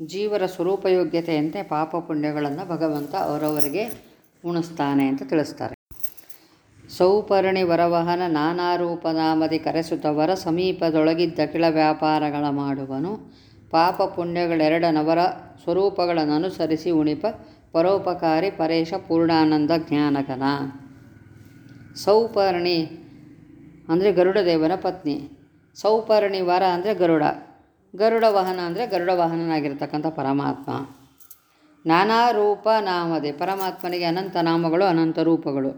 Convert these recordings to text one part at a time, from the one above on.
ಜೀವರ ಸ್ವರೂಪಯೋಗ್ಯತೆಯಂತೆ ಪಾಪ ಪುಣ್ಯಗಳನ್ನು ಭಗವಂತ ಅವರವರಿಗೆ ಉಣಿಸ್ತಾನೆ ಅಂತ ತಿಳಿಸ್ತಾರೆ. ಸೌಪರ್ಣಿ ವರವಹನ ನಾನಾ ರೂಪನಾಮದಿ ಕರೆಸುತ್ತವರ ಸಮೀಪದೊಳಗಿದ್ದ ಕೆಳ ವ್ಯಾಪಾರಗಳ ಮಾಡುವನು. ಪಾಪ ಪುಣ್ಯಗಳೆರಡನವರ ಸ್ವರೂಪಗಳನ್ನು ಅನುಸರಿಸಿ ಉಣಿಪ ಪರೋಪಕಾರಿ ಪರೇಶ ಪೂರ್ಣಾನಂದ ಜ್ಞಾನಗನ ಸೌಪರ್ಣಿ ಅಂದರೆ ಗರುಡದೇವನ ಪತ್ನಿ. ಸೌಪರ್ಣಿ ವರ ಅಂದರೆ ಗರುಡ. ಗರುಡ ವಾಹನ ಅಂದರೆ ಗರುಡ ವಾಹನನಾಗಿರ್ತಕ್ಕಂಥ ಪರಮಾತ್ಮ. ನಾನಾ ರೂಪ ನಾಮದೆ, ಪರಮಾತ್ಮನಿಗೆ ಅನಂತ ನಾಮಗಳು, ಅನಂತ ರೂಪಗಳು.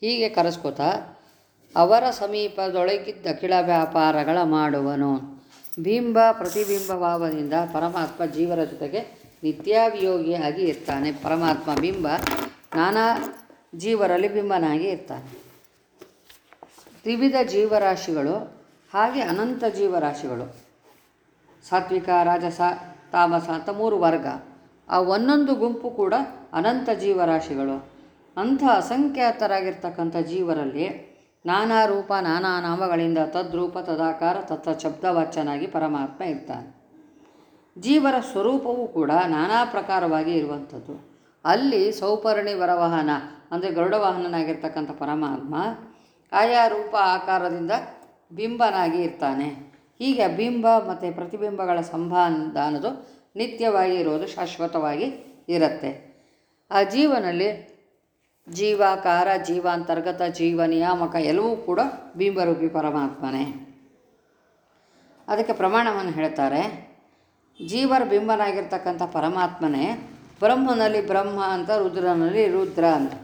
ಹೀಗೆ ಕರೆಸ್ಕೋತಾ, ಅವರ ಸಮೀಪದೊಳಗಿದ್ದ ಕಿಳ ವ್ಯಾಪಾರಗಳ ಮಾಡುವನು. ಬಿಂಬ ಪ್ರತಿಬಿಂಬ ಭಾವದಿಂದ ಪರಮಾತ್ಮ ಜೀವರ ಜೊತೆಗೆ ನಿತ್ಯಾವಿಯೋಗಿಯಾಗಿ ಇರ್ತಾನೆ. ಪರಮಾತ್ಮ ಬಿಂಬ ನಾನಾ ಜೀವರಲ್ಲಿ ಬಿಂಬನಾಗಿ ಇರ್ತಾನೆ. ತ್ರಿವಿಧ ಜೀವರಾಶಿಗಳು, ಹಾಗೆ ಅನಂತ ಜೀವರಾಶಿಗಳು. ಸಾತ್ವಿಕ, ರಾಜಸ, ತಾಮಸ ಅಂತ ಮೂರು ವರ್ಗ. ಆ ಒಂದೊಂದು ಗುಂಪು ಕೂಡ ಅನಂತ ಜೀವರಾಶಿಗಳು. ಅಂಥ ಅಸಂಖ್ಯಾತರಾಗಿರ್ತಕ್ಕಂಥ ಜೀವರಲ್ಲಿ ನಾನಾ ರೂಪ, ನಾನಾ ನಾಮಗಳಿಂದ ತದ್ರೂಪ, ತದಾಕಾರ ತತ್ತ ಶಬ್ದವಾಚನಾಗಿ ಪರಮಾತ್ಮ ಇರ್ತಾನೆ. ಜೀವರ ಸ್ವರೂಪವೂ ಕೂಡ ನಾನಾ ಪ್ರಕಾರವಾಗಿ ಇರುವಂಥದ್ದು. ಅಲ್ಲಿ ಸೌಪರ್ಣಿ ವರವಾಹನ ಅಂದರೆ ಗರುಡ ವಾಹನನಾಗಿರ್ತಕ್ಕಂಥ ಪರಮಾತ್ಮ ಆಯಾ ರೂಪ ಆಕಾರದಿಂದ ಬಿಂಬನಾಗಿ ಇರ್ತಾನೆ. ಹೀಗೆ ಬಿಂಬ ಮತ್ತು ಪ್ರತಿಬಿಂಬಗಳ ಸಂಬಂಧ ಅನ್ನೋದು ನಿತ್ಯವಾಗಿ ಇರೋದು ಶಾಶ್ವತವಾಗಿ ಇರುತ್ತೆ. ಆ ಜೀವನಲ್ಲಿ ಜೀವಾಕಾರ, ಜೀವಾಂತರ್ಗತ, ಜೀವ ನಿಯಾಮಕ ಎಲ್ಲವೂ ಕೂಡ ಬಿಂಬರೂಪಿ ಪರಮಾತ್ಮನೇ. ಅದಕ್ಕೆ ಪ್ರಮಾಣವನ್ನು ಹೇಳ್ತಾರೆ, ಜೀವರ ಬಿಂಬನಾಗಿರ್ತಕ್ಕಂಥ ಪರಮಾತ್ಮನೇ ಬ್ರಹ್ಮನಲ್ಲಿ ಬ್ರಹ್ಮ ಅಂತ ರುದ್ರನಲ್ಲಿ ರುದ್ರ ಅಂತ.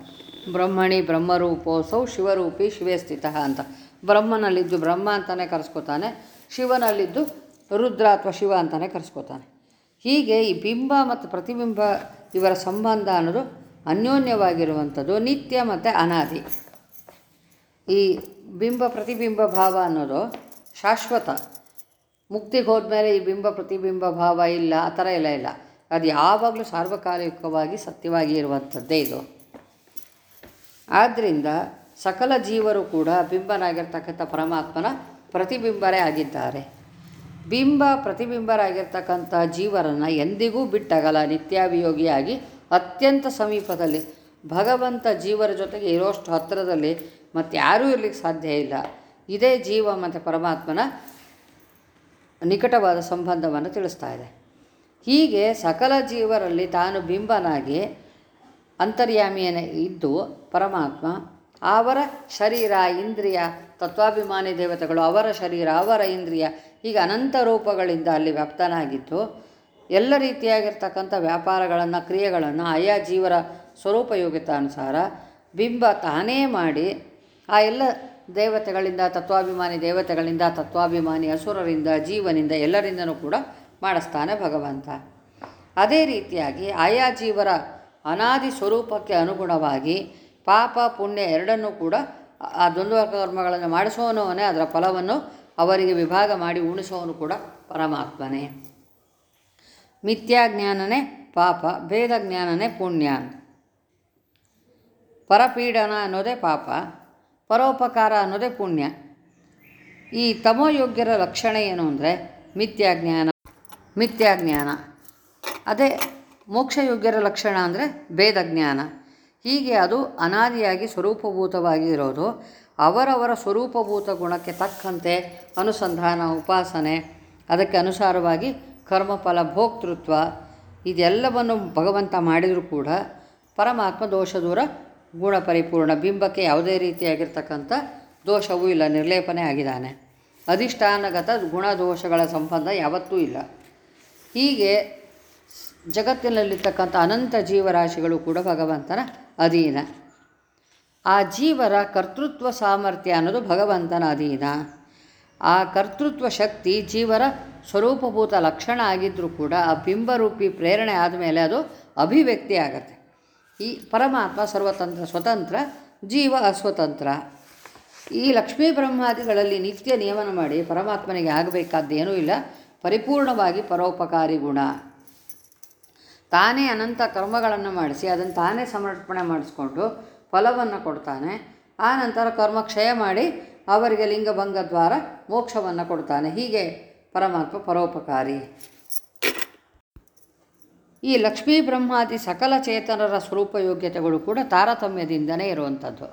ಬ್ರಹ್ಮಣಿ ಬ್ರಹ್ಮರೂಪೋಸೌ, ಶಿವರೂಪಿ ಶಿವೇ ಸ್ಥಿತ ಅಂತ. ಬ್ರಹ್ಮನಲ್ಲಿದ್ದು ಬ್ರಹ್ಮ ಅಂತಲೇ ಕರೆಸ್ಕೋತಾನೆ. ಶಿವನಲ್ಲಿದ್ದು ರುದ್ರ ಅಥವಾ ಶಿವ ಅಂತಲೇ ಕರೆಸ್ಕೋತಾನೆ. ಹೀಗೆ ಈ ಬಿಂಬ ಮತ್ತು ಪ್ರತಿಬಿಂಬ ಇವರ ಸಂಬಂಧ ಅನ್ನೋದು ಅನ್ಯೋನ್ಯವಾಗಿರುವಂಥದ್ದು, ನಿತ್ಯ ಮತ್ತು ಅನಾದಿ. ಈ ಬಿಂಬ ಪ್ರತಿಬಿಂಬ ಭಾವ ಅನ್ನೋದು ಶಾಶ್ವತ. ಮುಕ್ತಿಗೆ ಹೋದ್ಮೇಲೆ ಈ ಬಿಂಬ ಪ್ರತಿಬಿಂಬ ಭಾವ ಇಲ್ಲ, ಆ ಥರ ಇಲ್ಲ ಇಲ್ಲ. ಅದು ಯಾವಾಗಲೂ ಸಾರ್ವಕಾಲಿಕವಾಗಿ ಸತ್ಯವಾಗಿ ಇರುವಂಥದ್ದೇ ಇದು. ಆದ್ದರಿಂದ ಸಕಲ ಜೀವರು ಕೂಡ ಬಿಂಬನಾಗಿರ್ತಕ್ಕಂಥ ಪರಮಾತ್ಮನ ಪ್ರತಿಬಿಂಬರೇ ಆಗಿದ್ದಾರೆ. ಬಿಂಬ ಪ್ರತಿಬಿಂಬರಾಗಿರ್ತಕ್ಕಂಥ ಜೀವರನ್ನು ಎಂದಿಗೂ ಬಿಟ್ಟಾಗಲ್ಲ ನಿತ್ಯಾಭಿಯೋಗಿಯಾಗಿ ಅತ್ಯಂತ ಸಮೀಪದಲ್ಲಿ ಭಗವಂತ ಜೀವರ ಜೊತೆಗೆ ಇರೋಷ್ಟು ಹತ್ತಿರದಲ್ಲಿ ಮತ್ತು ಯಾರೂ ಇರಲಿಕ್ಕೆ ಸಾಧ್ಯ ಇಲ್ಲ. ಇದೇ ಜೀವ ಮತ್ತು ಪರಮಾತ್ಮನ ನಿಕಟವಾದ ಸಂಬಂಧವನ್ನು ತಿಳಿಸ್ತಾ ಇದೆ. ಹೀಗೆ ಸಕಲ ಜೀವರಲ್ಲಿ ತಾನು ಬಿಂಬನಾಗಿ ಅಂತರ್ಯಾಮಿಯನೇ ಇದ್ದು ಪರಮಾತ್ಮ ಅವರ ಶರೀರ, ಇಂದ್ರಿಯ, ತತ್ವಾಭಿಮಾನಿ ದೇವತೆಗಳು, ಅವರ ಶರೀರ, ಅವರ ಇಂದ್ರಿಯ, ಹೀಗೆ ಅನಂತ ರೂಪಗಳಿಂದ ಅಲ್ಲಿ ವ್ಯಾಪ್ತನಾಗಿದ್ದು, ಎಲ್ಲ ರೀತಿಯಾಗಿರ್ತಕ್ಕಂಥ ವ್ಯಾಪಾರಗಳನ್ನು, ಕ್ರಿಯೆಗಳನ್ನು ಆಯಾ ಜೀವರ ಸ್ವರೂಪಯೋಗ್ಯತಾನುಸಾರ ಬಿಂಬ ತಾನೇ ಮಾಡಿ ಆ ಎಲ್ಲ ದೇವತೆಗಳಿಂದ, ತತ್ವಾಭಿಮಾನಿ ದೇವತೆಗಳಿಂದ, ತತ್ವಾಭಿಮಾನಿ ಅಸುರರಿಂದ, ಜೀವನಿಂದ ಎಲ್ಲರಿಂದನೂ ಕೂಡ ಮಾಡಿಸ್ತಾನೆ ಭಗವಂತ. ಅದೇ ರೀತಿಯಾಗಿ ಆಯಾ ಜೀವರ ಅನಾದಿ ಸ್ವರೂಪಕ್ಕೆ ಅನುಗುಣವಾಗಿ ಪಾಪ ಪುಣ್ಯ ಎರಡನ್ನೂ ಕೂಡ ಆ ದ್ವಂದ್ವ ಕರ್ಮಗಳನ್ನು ಮಾಡಿಸೋನವನೇ ಅದರ ಫಲವನ್ನು ಅವರಿಗೆ ವಿಭಾಗ ಮಾಡಿ ಉಣಿಸೋನು ಕೂಡ ಪರಮಾತ್ಮನೇ. ಮಿಥ್ಯಾಜ್ಞಾನನೇ ಪಾಪ ಭೇದ ಜ್ಞಾನನೇ ಪುಣ್ಯ ಪರಪೀಡನ ಅನ್ನೋದೇ ಪಾಪ, ಪರೋಪಕಾರ ಅನ್ನೋದೇ ಪುಣ್ಯ. ಈ ತಮೋಯೋಗ್ಯರ ಲಕ್ಷಣ ಏನು ಅಂದರೆ ಮಿಥ್ಯಾಜ್ಞಾನ ಮಿಥ್ಯಾಜ್ಞಾನ. ಅದೇ ಮೋಕ್ಷಯೋಗ್ಯರ ಲಕ್ಷಣ ಅಂದರೆ ಭೇದ ಜ್ಞಾನ ಹೀಗೆ ಅದು ಅನಾದಿಯಾಗಿ ಸ್ವರೂಪಭೂತವಾಗಿ ಇರೋದು ಅವರವರ ಸ್ವರೂಪಭೂತ ಗುಣಕ್ಕೆ ತಕ್ಕಂತೆ ಅನುಸಂಧಾನ, ಉಪಾಸನೆ, ಅದಕ್ಕೆ ಅನುಸಾರವಾಗಿ ಕರ್ಮಫಲ, ಭೋಕ್ತೃತ್ವ ಇದೆಲ್ಲವನ್ನು ಭಗವಂತ ಮಾಡಿದರೂ ಕೂಡ ಪರಮಾತ್ಮ ದೋಷ ದೂರ ಗುಣ ಪರಿಪೂರ್ಣ ಬಿಂಬಕ್ಕೆ ಯಾವುದೇ ರೀತಿಯಾಗಿರ್ತಕ್ಕಂಥ ದೋಷವೂ ಇಲ್ಲ, ನಿರ್ಲೇಪನೆ ಆಗಿದ್ದಾನೆ. ಅಧಿಷ್ಠಾನಗತ ಗುಣದೋಷಗಳ ಸಂಬಂಧ ಯಾವತ್ತೂ ಇಲ್ಲ. ಹೀಗೆ ಜಗತ್ತಿನಲ್ಲಿರ್ತಕ್ಕಂಥ ಅನಂತ ಜೀವರಾಶಿಗಳು ಕೂಡ ಭಗವಂತನ ಅಧೀನ. ಆ ಜೀವರ ಕರ್ತೃತ್ವ ಸಾಮರ್ಥ್ಯ ಅನ್ನೋದು ಭಗವಂತನ ಅಧೀನ. ಆ ಕರ್ತೃತ್ವ ಶಕ್ತಿ ಜೀವರ ಸ್ವರೂಪಭೂತ ಲಕ್ಷಣ ಆಗಿದ್ದರೂ ಕೂಡ ಆ ಬಿಂಬರೂಪಿ ಪ್ರೇರಣೆ ಆದಮೇಲೆ ಅದು ಅಭಿವ್ಯಕ್ತಿ ಆಗತ್ತೆ. ಈ ಪರಮಾತ್ಮ ಸರ್ವತಂತ್ರ, ಸ್ವತಂತ್ರ, ಜೀವ ಅಸ್ವತಂತ್ರ. ಈ ಲಕ್ಷ್ಮೀ ಬ್ರಹ್ಮಾದಿಗಳಲ್ಲಿ ನಿತ್ಯ ನಿಯಮನ ಮಾಡಿ ಪರಮಾತ್ಮನಿಗೆ ಆಗಬೇಕಾದ್ದೇನೂ ಇಲ್ಲ. ಪರಿಪೂರ್ಣವಾಗಿ ಪರೋಪಕಾರಿ ಗುಣ. ತಾನೇ ಅನಂತ ಕರ್ಮಗಳನ್ನು ಮಾಡಿಸಿ ಅದನ್ನು ತಾನೇ ಸಮರ್ಪಣೆ ಮಾಡಿಸ್ಕೊಂಡು ಫಲವನ್ನು ಕೊಡ್ತಾನೆ. ಆ ನಂತರ ಕರ್ಮ ಕ್ಷಯ ಮಾಡಿ ಅವರಿಗೆ ಲಿಂಗಭಂಗ ದ್ವಾರ ಮೋಕ್ಷವನ್ನು ಕೊಡ್ತಾನೆ. ಹೀಗೆ ಪರಮಾತ್ಮ ಪರೋಪಕಾರಿ. ಈ ಲಕ್ಷ್ಮೀ ಬ್ರಹ್ಮಾದಿ ಸಕಲ ಚೇತನರ ಸ್ವರೂಪ ಯೋಗ್ಯತೆಗಳು ಕೂಡ ತಾರತಮ್ಯದಿಂದನೇ ಇರುವಂಥದ್ದು.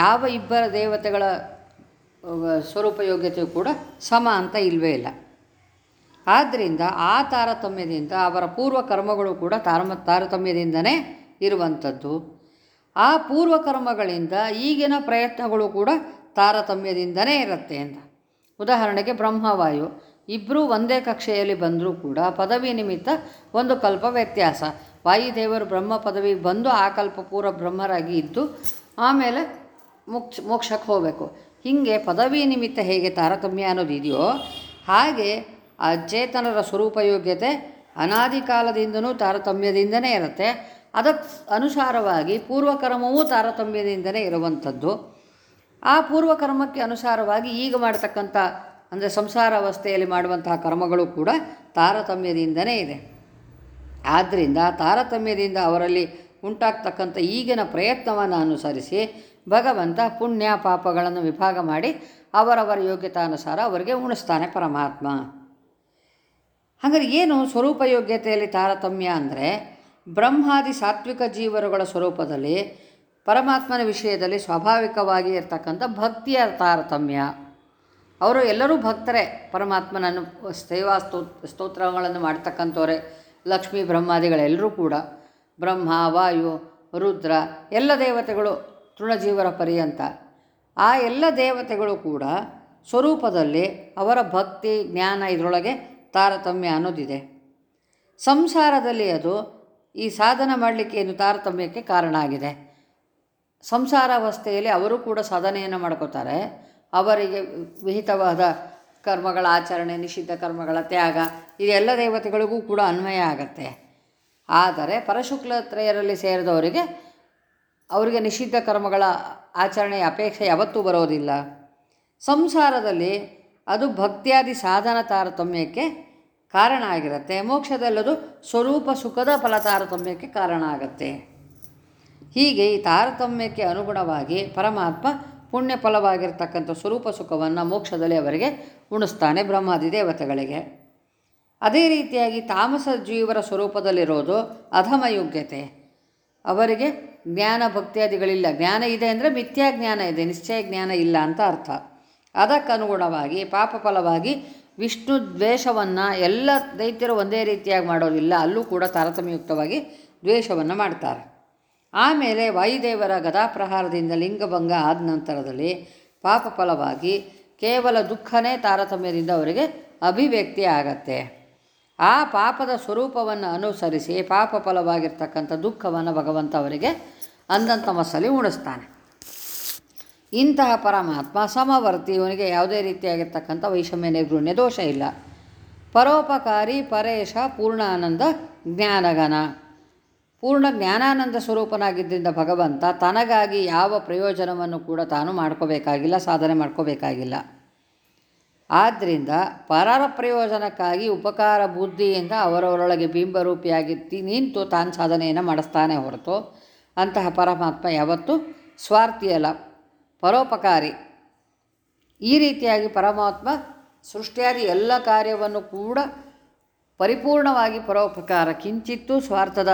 ಯಾವ ಇಬ್ಬರ ದೇವತೆಗಳ ಸ್ವರೂಪ ಯೋಗ್ಯತೆಯು ಕೂಡ ಸಮ ಅಂತ ಇಲ್ಲವೇ ಇಲ್ಲ. ಆದ್ದರಿಂದ ಆ ತಾರತಮ್ಯದಿಂದ, ಅವರ ಪೂರ್ವ ಕರ್ಮಗಳು ಕೂಡ ತಾರಮ, ತಾರತಮ್ಯದಿಂದನೇ ಇರುವಂಥದ್ದು. ಆ ಪೂರ್ವ ಕರ್ಮಗಳಿಂದ ಈಗಿನ ಪ್ರಯತ್ನಗಳು ಕೂಡ ತಾರತಮ್ಯದಿಂದನೇ ಇರುತ್ತೆ ಅಂತ. ಉದಾಹರಣೆಗೆ ಬ್ರಹ್ಮವಾಯು. ಇಬ್ಬರೂ ಒಂದೇ ಕಕ್ಷೆಯಲ್ಲಿ ಬಂದರೂ ಕೂಡ ಪದವಿ ನಿಮಿತ್ತ ಒಂದು ಕಲ್ಪ ವ್ಯತ್ಯಾಸ. ವಾಯುದೇವರು ಬ್ರಹ್ಮ ಪದವಿಗೆ ಬಂದು ಆ ಕಲ್ಪ ಪೂರ್ವ ಬ್ರಹ್ಮರಾಗಿ ಇದ್ದು, ಆಮೇಲೆ ಮೋಕ್ಷ ಮೋಕ್ಷಕ್ಕೆ ಹೋಗಬೇಕು. ಹೀಗೆ ಪದವಿ ನಿಮಿತ್ತ ಹೇಗೆ ತಾರತಮ್ಯ ಅನ್ನೋದು ಇದೆಯೋ ಹಾಗೆ ಆ ಚೇತನರ ಸ್ವರೂಪ ಯೋಗ್ಯತೆ ಅನಾದಿ ಕಾಲದಿಂದನೂ ತಾರತಮ್ಯದಿಂದನೇ ಇರುತ್ತೆ. ಅದಕ್ಕೆ ಅನುಸಾರವಾಗಿ ಪೂರ್ವಕರ್ಮವೂ ತಾರತಮ್ಯದಿಂದನೇ ಇರುವಂಥದ್ದು. ಆ ಪೂರ್ವಕರ್ಮಕ್ಕೆ ಅನುಸಾರವಾಗಿ ಈಗ ಮಾಡತಕ್ಕಂಥ, ಅಂದರೆ ಸಂಸಾರ ಅವಸ್ಥೆಯಲ್ಲಿ ಮಾಡುವಂತಹ ಕರ್ಮಗಳು ಕೂಡ ತಾರತಮ್ಯದಿಂದನೇ ಇದೆ. ಆದ್ದರಿಂದ ತಾರತಮ್ಯದಿಂದ ಅವರಲ್ಲಿ ಉಂಟಾಗ್ತಕ್ಕಂಥ ಈಗಿನ ಪ್ರಯತ್ನವನ್ನು ಅನುಸರಿಸಿ ಭಗವಂತ ಪುಣ್ಯ ಪಾಪಗಳನ್ನು ವಿಭಾಗ ಮಾಡಿ ಅವರವರ ಯೋಗ್ಯತಾನುಸಾರ ಅವರಿಗೆ ಉಣಿಸ್ತಾನೆ ಪರಮಾತ್ಮ. ಹಾಗಾದ್ರೆ ಏನು ಸ್ವರೂಪ ಯೋಗ್ಯತೆಯಲ್ಲಿ ತಾರತಮ್ಯ ಅಂದರೆ ಬ್ರಹ್ಮಾದಿ ಸಾತ್ವಿಕ ಜೀವರುಗಳ ಸ್ವರೂಪದಲ್ಲಿ, ಪರಮಾತ್ಮನ ವಿಷಯದಲ್ಲಿ ಸ್ವಾಭಾವಿಕವಾಗಿ ಇರ್ತಕ್ಕಂಥ ಭಕ್ತಿಯ ತಾರತಮ್ಯ. ಅವರು ಎಲ್ಲರೂ ಭಕ್ತರೇ, ಪರಮಾತ್ಮನನ್ನು ಸೇವಾ ಸ್ತೋ, ಸ್ತೋತ್ರಗಳನ್ನು ಮಾಡ್ತಕ್ಕಂಥವ್ರೆ ಲಕ್ಷ್ಮೀ ಬ್ರಹ್ಮಾದಿಗಳೆಲ್ಲರೂ ಕೂಡ. ಬ್ರಹ್ಮ, ವಾಯು, ರುದ್ರ, ಎಲ್ಲ ದೇವತೆಗಳು ತೃಣಜೀವರ ಪರ್ಯಂತ. ಆ ಎಲ್ಲ ದೇವತೆಗಳು ಕೂಡ ಸ್ವರೂಪದಲ್ಲಿ ಅವರ ಭಕ್ತಿ, ಜ್ಞಾನ ಇದರೊಳಗೆ ತಾರತಮ್ಯ ಅನ್ನೋದಿದೆ. ಸಂಸಾರದಲ್ಲಿ ಅದು ಈ ಸಾಧನ ಮಾಡಲಿಕ್ಕೆ ಏನು ತಾರತಮ್ಯಕ್ಕೆ ಕಾರಣ ಆಗಿದೆ. ಸಂಸಾರಾವಸ್ಥೆಯಲ್ಲಿ ಅವರು ಕೂಡ ಸಾಧನೆಯನ್ನು ಮಾಡ್ಕೋತಾರೆ. ಅವರಿಗೆ ವಿಹಿತವಾದ ಕರ್ಮಗಳ ಆಚರಣೆ, ನಿಷಿದ್ಧ ಕರ್ಮಗಳ ತ್ಯಾಗ, ಇದೆಲ್ಲ ದೇವತೆಗಳಿಗೂ ಕೂಡ ಅನ್ವಯ ಆಗತ್ತೆ. ಆದರೆ ಪರಶುಕ್ಲತ್ರಯರಲ್ಲಿ ಸೇರಿದವರಿಗೆ ಅವರಿಗೆ ನಿಷಿದ್ಧ ಕರ್ಮಗಳ ಆಚರಣೆಯ ಅಪೇಕ್ಷೆ ಯಾವತ್ತೂ ಬರೋದಿಲ್ಲ. ಸಂಸಾರದಲ್ಲಿ ಅದು ಭಕ್ತಿಯಾದಿ ಸಾಧನ ತಾರತಮ್ಯಕ್ಕೆ ಕಾರಣ ಆಗಿರುತ್ತೆ. ಮೋಕ್ಷದಲ್ಲದು ಸ್ವರೂಪ ಸುಖದ ಫಲ ತಾರತಮ್ಯಕ್ಕೆ ಕಾರಣ ಆಗತ್ತೆ. ಹೀಗೆ ಈ ತಾರತಮ್ಯಕ್ಕೆ ಅನುಗುಣವಾಗಿ ಪರಮಾತ್ಮ ಪುಣ್ಯ ಫಲವಾಗಿರ್ತಕ್ಕಂಥ ಸ್ವರೂಪ ಸುಖವನ್ನು ಮೋಕ್ಷದಲ್ಲಿ ಅವರಿಗೆ ಉಣಿಸ್ತಾನೆ ಬ್ರಹ್ಮಾದಿ ದೇವತೆಗಳಿಗೆ. ಅದೇ ರೀತಿಯಾಗಿ ತಾಮಸ ಜೀವರ ಸ್ವರೂಪದಲ್ಲಿರೋದು ಅಧಮ ಯೋಗ್ಯತೆ. ಅವರಿಗೆ ಜ್ಞಾನ ಭಕ್ತಿಯಾದಿಗಳಿಲ್ಲ. ಜ್ಞಾನ ಇದೆ ಅಂದರೆ ಮಿಥ್ಯಾ ಜ್ಞಾನ ಇದೆ. ನಿಶ್ಚಯ ಜ್ಞಾನ ಇಲ್ಲ ಅಂತ ಅರ್ಥ. ಅದಕ್ಕನುಗುಣವಾಗಿ ಪಾಪ ಫಲವಾಗಿ ವಿಷ್ಣು ದ್ವೇಷವನ್ನು ಎಲ್ಲ ದೈತ್ಯರು ಒಂದೇ ರೀತಿಯಾಗಿ ಮಾಡೋದಿಲ್ಲ, ಅಲ್ಲೂ ಕೂಡ ತಾರತಮ್ಯಯುಕ್ತವಾಗಿ ದ್ವೇಷವನ್ನು ಮಾಡ್ತಾರೆ. ಆಮೇಲೆ ವಾಯುದೇವರ ಗದಾಪ್ರಹಾರದಿಂದ ಲಿಂಗಭಂಗ ಆದ ನಂತರದಲ್ಲಿ ಪಾಪ ಫಲವಾಗಿ ಕೇವಲ ದುಃಖನೇ ತಾರತಮ್ಯದಿಂದ ಅವರಿಗೆ ಅಭಿವ್ಯಕ್ತಿ ಆಗತ್ತೆ. ಆ ಪಾಪದ ಸ್ವರೂಪವನ್ನು ಅನುಸರಿಸಿ ಪಾಪ ಫಲವಾಗಿರ್ತಕ್ಕಂಥ ದುಃಖವನ್ನು ಭಗವಂತ ಅವರಿಗೆ ಅಂದಂಥ ಮಸಲಿ ಉಣಿಸ್ತಾನೆ. ಇಂತಹ ಪರಮಾತ್ಮ ಸಮವರ್ತಿ, ಇವನಿಗೆ ಯಾವುದೇ ರೀತಿಯಾಗಿರ್ತಕ್ಕಂಥ ವೈಷಮ್ಯ, ನೈರ್ಗುಣ್ಯ ದೋಷ ಇಲ್ಲ. ಪರೋಪಕಾರಿ ಪರೇಶ ಪೂರ್ಣಾನಂದ ಜ್ಞಾನಗನ. ಪೂರ್ಣ ಜ್ಞಾನಾನಂದ ಸ್ವರೂಪನಾಗಿದ್ದರಿಂದ ಭಗವಂತ ತನಗಾಗಿ ಯಾವ ಪ್ರಯೋಜನವನ್ನು ಕೂಡ ತಾನು ಮಾಡ್ಕೋಬೇಕಾಗಿಲ್ಲ, ಸಾಧನೆ ಮಾಡ್ಕೋಬೇಕಾಗಿಲ್ಲ. ಆದ್ದರಿಂದ ಪರರ ಪ್ರಯೋಜನಕ್ಕಾಗಿ ಉಪಕಾರ ಬುದ್ಧಿಯಿಂದ ಅವರವರೊಳಗೆ ಬಿಂಬರೂಪಿಯಾಗಿ ನಿಂತು ತಾನು ಸಾಧನೆಯನ್ನು ಮಾಡಿಸ್ತಾನೆ ಹೊರತು ಅಂತಹ ಪರಮಾತ್ಮ ಯಾವತ್ತೂ ಸ್ವಾರ್ಥಿಯಲ್ಲ. ಪರೋಪಕಾರಿ. ಈ ರೀತಿಯಾಗಿ ಪರಮಾತ್ಮ ಸೃಷ್ಟಿಯಾದಿ ಎಲ್ಲ ಕಾರ್ಯವನ್ನು ಕೂಡ ಪರಿಪೂರ್ಣವಾಗಿ ಪರೋಪಕಾರ, ಕಿಂಚಿತ್ತೂ ಸ್ವಾರ್ಥದ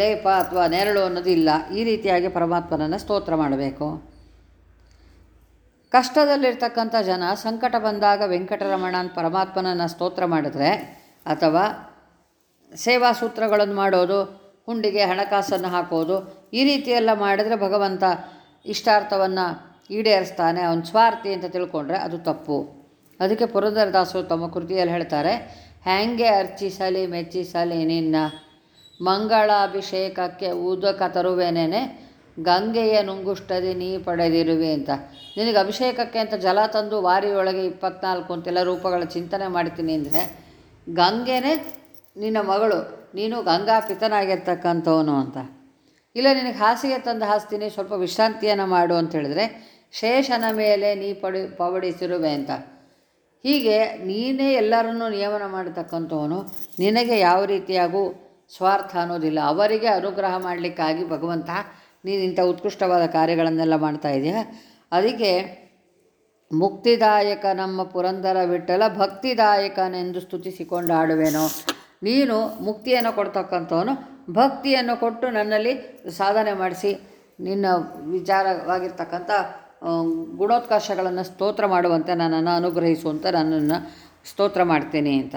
ಲೇಪ ಅಥವಾ ನೆರಳು ಅನ್ನೋದಿಲ್ಲ. ಈ ರೀತಿಯಾಗಿ ಪರಮಾತ್ಮನನ್ನು ಸ್ತೋತ್ರ ಮಾಡಬೇಕು. ಕಷ್ಟದಲ್ಲಿರ್ತಕ್ಕಂಥ ಜನ ಸಂಕಟ ಬಂದಾಗ ವೆಂಕಟರಮಣನ ಪರಮಾತ್ಮನನ್ನು ಸ್ತೋತ್ರ ಮಾಡಿದ್ರೆ ಅಥವಾ ಸೇವಾ ಸೂತ್ರಗಳನ್ನು ಮಾಡೋದು, ಹುಂಡಿಗೆ ಹಣಕಾಸನ್ನು ಹಾಕೋದು, ಈ ರೀತಿಯೆಲ್ಲ ಮಾಡಿದರೆ ಭಗವಂತ ಇಷ್ಟಾರ್ಥವನ್ನು ಈಡೇರಿಸ್ತಾನೆ, ಅವನ ಸ್ವಾರ್ಥಿ ಅಂತ ತಿಳ್ಕೊಂಡ್ರೆ ಅದು ತಪ್ಪು. ಅದಕ್ಕೆ ಪುರಂದರದಾಸರು ತಮ್ಮ ಕೃತಿಯಲ್ಲಿ ಹೇಳ್ತಾರೆ, ಹ್ಯಾಂಗೆ ಅರ್ಚಿಸಲಿ ಮೆಚ್ಚಿಸಲಿ ನಿನ್ನ ಮಂಗಳಾಭಿಷೇಕಕ್ಕೆ ಊದಕ ತರುವೆನೇನೆ, ಗಂಗೆಯ ನುಂಗುಷ್ಟದಿ ನೀ ಪಡೆದಿರುವೆ ಅಂತ. ನಿನಗೆ ಅಭಿಷೇಕಕ್ಕೆ ಅಂತ ಜಲ ತಂದು ವಾರಿಯೊಳಗೆ ಇಪ್ಪತ್ನಾಲ್ಕು ಅಂತೆಲ್ಲ ರೂಪಗಳ ಚಿಂತನೆ ಮಾಡ್ತೀನಿ ಅಂದರೆ, ಗಂಗೆನೇ ನಿನ್ನ ಮಗಳು, ನೀನು ಗಂಗಾ ಪಿತನಾಗಿರ್ತಕ್ಕಂಥವನು ಅಂತ. ಇಲ್ಲ, ನಿನಗೆ ಹಾಸಿಗೆ ತಂದು ಹಾಸ್ತೀನಿ, ಸ್ವಲ್ಪ ವಿಶ್ರಾಂತಿಯನ್ನು ಮಾಡು ಅಂತ ಹೇಳಿದ್ರೆ, ಶೇಷನ ಮೇಲೆ ನೀ ಪಡಿ ಪವಡಿಸಿರುವೆ ಅಂತ. ಹೀಗೆ ನೀನೇ ಎಲ್ಲರನ್ನೂ ನಿಯಮನ ಮಾಡತಕ್ಕಂಥವನು. ನಿನಗೆ ಯಾವ ರೀತಿಯಾಗೂ ಸ್ವಾರ್ಥ ಅನ್ನೋದಿಲ್ಲ. ಅವರಿಗೆ ಅನುಗ್ರಹ ಮಾಡಲಿಕ್ಕಾಗಿ ಭಗವಂತ ನೀನು ಇಂಥ ಉತ್ಕೃಷ್ಟವಾದ ಕಾರ್ಯಗಳನ್ನೆಲ್ಲ ಮಾಡ್ತಾ ಇದೆಯಾ. ಅದಕ್ಕೆ ಮುಕ್ತಿದಾಯಕ ನಮ್ಮ ಪುರಂದರ ವಿಠಲ ಭಕ್ತಿದಾಯಕನೆಂದು ಸ್ತುತಿಸಿಕೊಂಡಾಡುವೆನೋ ನೀನು ಮುಕ್ತಿಯನ್ನು ಕೊಡ್ತಕ್ಕಂಥವನು. ಭಕ್ತಿಯನ್ನು ಕೊಟ್ಟು ನನ್ನಲ್ಲಿ ಸಾಧನೆ ಮಾಡಿಸಿ ನಿನ್ನ ವಿಚಾರವಾಗಿರ್ತಕ್ಕಂಥ ಗುಣೋತ್ಕರ್ಷಗಳನ್ನು ಸ್ತೋತ್ರ ಮಾಡುವಂತೆ ನನ್ನನ್ನು ಅನುಗ್ರಹಿಸುವಂತೆ ನನ್ನನ್ನು ಸ್ತೋತ್ರ ಮಾಡ್ತೀನಿ ಅಂತ.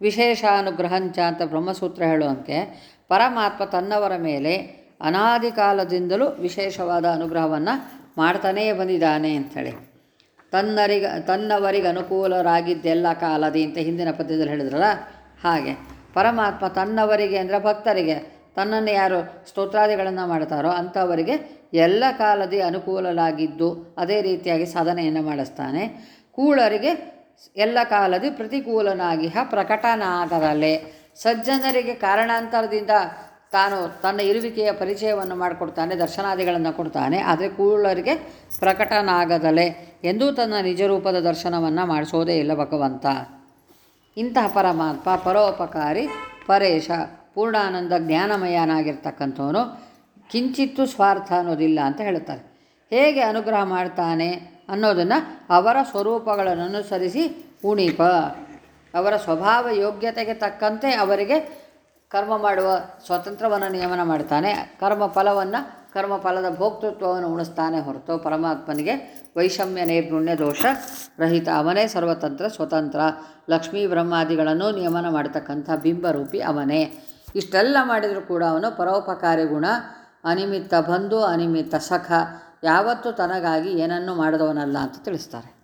ವಿಶೇಷ ಅನುಗ್ರಹಂಚ ಅಂತ ಬ್ರಹ್ಮಸೂತ್ರ ಹೇಳುವಂತೆ, ಪರಮಾತ್ಮ ತನ್ನವರ ಮೇಲೆ ಅನಾದಿ ಕಾಲದಿಂದಲೂ ವಿಶೇಷವಾದ ಅನುಗ್ರಹವನ್ನು ಮಾಡ್ತಾನೇ ಬಂದಿದ್ದಾನೆ ಅಂಥೇಳಿ. ತನ್ನರಿಗ ತನ್ನವರಿಗೆ ಅನುಕೂಲರಾಗಿದ್ದೆಲ್ಲ ಕಾಲದಿ ಅಂತ ಹಿಂದಿನ ಪದ್ಯದಲ್ಲಿ ಹೇಳಿದ್ರಲ್ಲ, ಹಾಗೆ. ಪರಮಾತ್ಮ ತನ್ನವರಿಗೆ ಅಂದರೆ ಭಕ್ತರಿಗೆ, ತನ್ನನ್ನು ಯಾರು ಸ್ತೋತ್ರಾದಿಗಳನ್ನು ಮಾಡ್ತಾರೋ ಅಂಥವರಿಗೆ ಎಲ್ಲ ಕಾಲದಿ ಅನುಕೂಲಲಾಗಿದ್ದು ಅದೇ ರೀತಿಯಾಗಿ ಸಾಧನೆಯನ್ನು ಮಾಡಿಸ್ತಾನೆ. ಕೂಳರಿಗೆ ಎಲ್ಲ ಕಾಲದಿ ಪ್ರತಿಕೂಲನಾಗಿಹ ಪ್ರಕಟನಾಗದಲೆ ಸಜ್ಜನರಿಗೆ ಕಾರಣಾಂತರದಿಂದ ತಾನು ತನ್ನ ಇರುವಿಕೆಯ ಪರಿಚಯವನ್ನು ಮಾಡಿಕೊಡ್ತಾನೆ, ದರ್ಶನಾದಿಗಳನ್ನು ಕೊಡ್ತಾನೆ, ಆದರೆ ಕೂಳರಿಗೆ ಪ್ರಕಟನಾಗದಲೆ. ಎಂದೂ ತನ್ನ ನಿಜರೂಪದ ದರ್ಶನವನ್ನು ಮಾಡಿಸೋದೇ ಇಲ್ಲ ಭಗವಂತ. ಇಂತಹ ಪರಮಾತ್ಮ ಪರೋಪಕಾರಿ ಪರೇಶ ಪೂರ್ಣಾನಂದ ಜ್ಞಾನಮಯನಾಗಿರ್ತಕ್ಕಂಥವನು ಕಿಂಚಿತ್ತು ಸ್ವಾರ್ಥ ಅನ್ನೋದಿಲ್ಲ ಅಂತ ಹೇಳ್ತಾರೆ ಹೇಗೆ ಅನುಗ್ರಹ ಮಾಡ್ತಾನೆ ಅನ್ನೋದನ್ನು ಅವರ ಸ್ವರೂಪಗಳನ್ನು ಅನುಸರಿಸಿ ಉಣಿಪ. ಅವರ ಸ್ವಭಾವ ಯೋಗ್ಯತೆಗೆ ತಕ್ಕಂತೆ ಅವರಿಗೆ ಕರ್ಮ ಮಾಡುವ ಸ್ವತಂತ್ರವನ್ನು ನಿಯಮನ ಮಾಡ್ತಾನೆ. ಕರ್ಮ ಫಲವನ್ನು ಕರ್ಮ ಫಲದ ಭೋಕ್ತೃತ್ವವನ್ನು ಉಣಿಸ್ತಾನೆ ಹೊರತು ಪರಮಾತ್ಮನಿಗೆ ವೈಷಮ್ಯ, ನೈರ್ಗುಣ್ಯ, ದೋಷ ರಹಿತ. ಅವನೇ ಸರ್ವತಂತ್ರ, ಸ್ವತಂತ್ರ. ಲಕ್ಷ್ಮೀ ಬ್ರಹ್ಮಾದಿಗಳನ್ನು ನಿಯಮನ ಮಾಡತಕ್ಕಂಥ ಬಿಂಬರೂಪಿ ಅವನೇ. ಇಷ್ಟೆಲ್ಲ ಮಾಡಿದರೂ ಕೂಡ ಅವನು ಪರೋಪಕಾರಿ ಗುಣ, ಅನಿಮಿತ್ತ ಬಂಧು, ಅನಿಮಿತ್ತ ಸಖ. ಯಾವತ್ತೂ ತನಗಾಗಿ ಏನನ್ನೂ ಮಾಡಿದವನಲ್ಲ ಅಂತ ತಿಳಿಸ್ತಾರೆ.